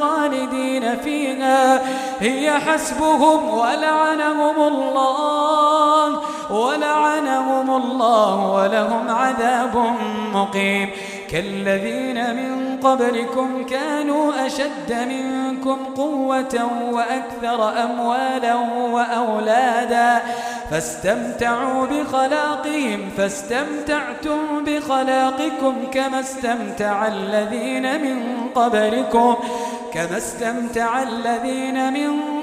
خالدين فيها. هي حسبهم ولعنهم الله ولعنهم الله ولهم عذاب مقيم. كالذين من قبلكم كانوا أشد منكم قوة وأكثر أموالا وأولادا. فاستمتعوا بخلاقهم فاستمتعتم بخلاقكم كما استمتع الذين من قبلكم كما استمتع الذين من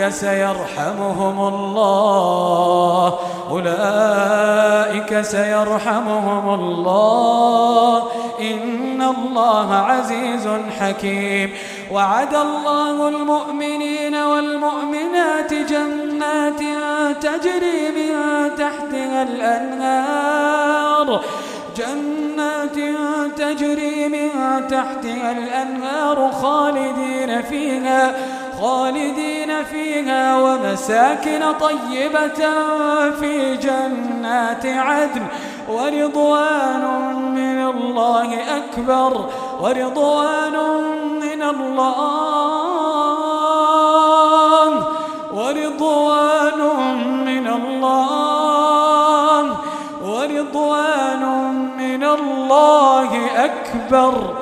سيرحمهم الله. أولئك سيرحمهم الله. إن الله عزيز حكيم. وعد الله المؤمنين والمؤمنات جنات تجري من تحتها الأنهار. جنات تجري من تحتها الأنهار خالدين فيها. خالدين فيها ومساكن طيبة في جنات عدن ورضوان من الله أكبر ورضوان من الله ورضوان من الله ورضوان من الله أكبر.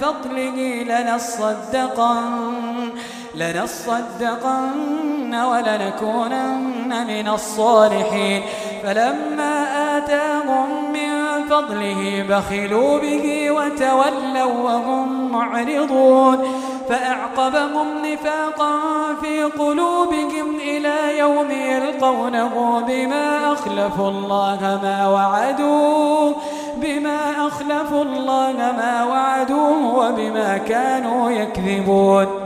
فضله لنصدقن لنصدقن ولنكونن من الصالحين. فلما آتاهم من فضله بخلوا به وتولوا وهم معرضون. فأعقبهم نفاقا في قلوبهم إلى يوم يلقونه بما أخلفوا الله ما وعدوه بما أخلفوا الله ما وعدوه وبما كانوا يكذبون.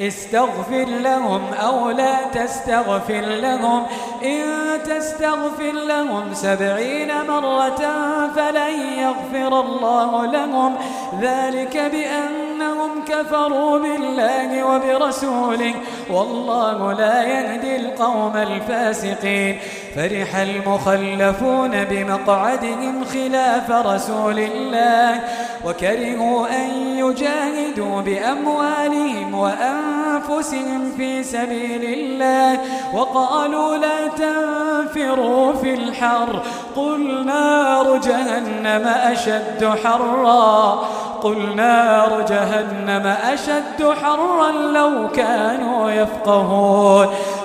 استغفر لهم أو لا تستغفر لهم. إن تستغفر لهم سبعين مرة فلن يغفر الله لهم. ذلك بأنهم كفروا بالله وبرسوله. والله لا يهدي القوم الفاسقين. فرح المخلفون بمقعدهم خلاف رسول الله. وكرهوا أن يجاهدوا بأموالهم وأنفسهم في سبيل الله وقالوا لا تنفروا في الحر قل نار جهنم أشد حرا قل نار جهنم أشد حرا لو كانوا يفقهون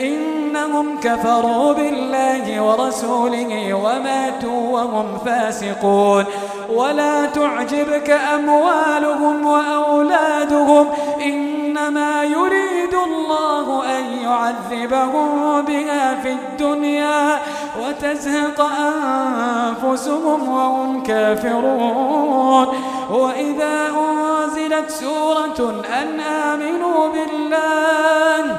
إنهم كفروا بالله ورسوله وماتوا وهم فاسقون. ولا تعجبك أموالهم وأولادهم إنما يريد الله أن يعذبهم بها في الدنيا وتزهق أنفسهم وهم كافرون. وإذا أنزلت سورة أن آمنوا بالله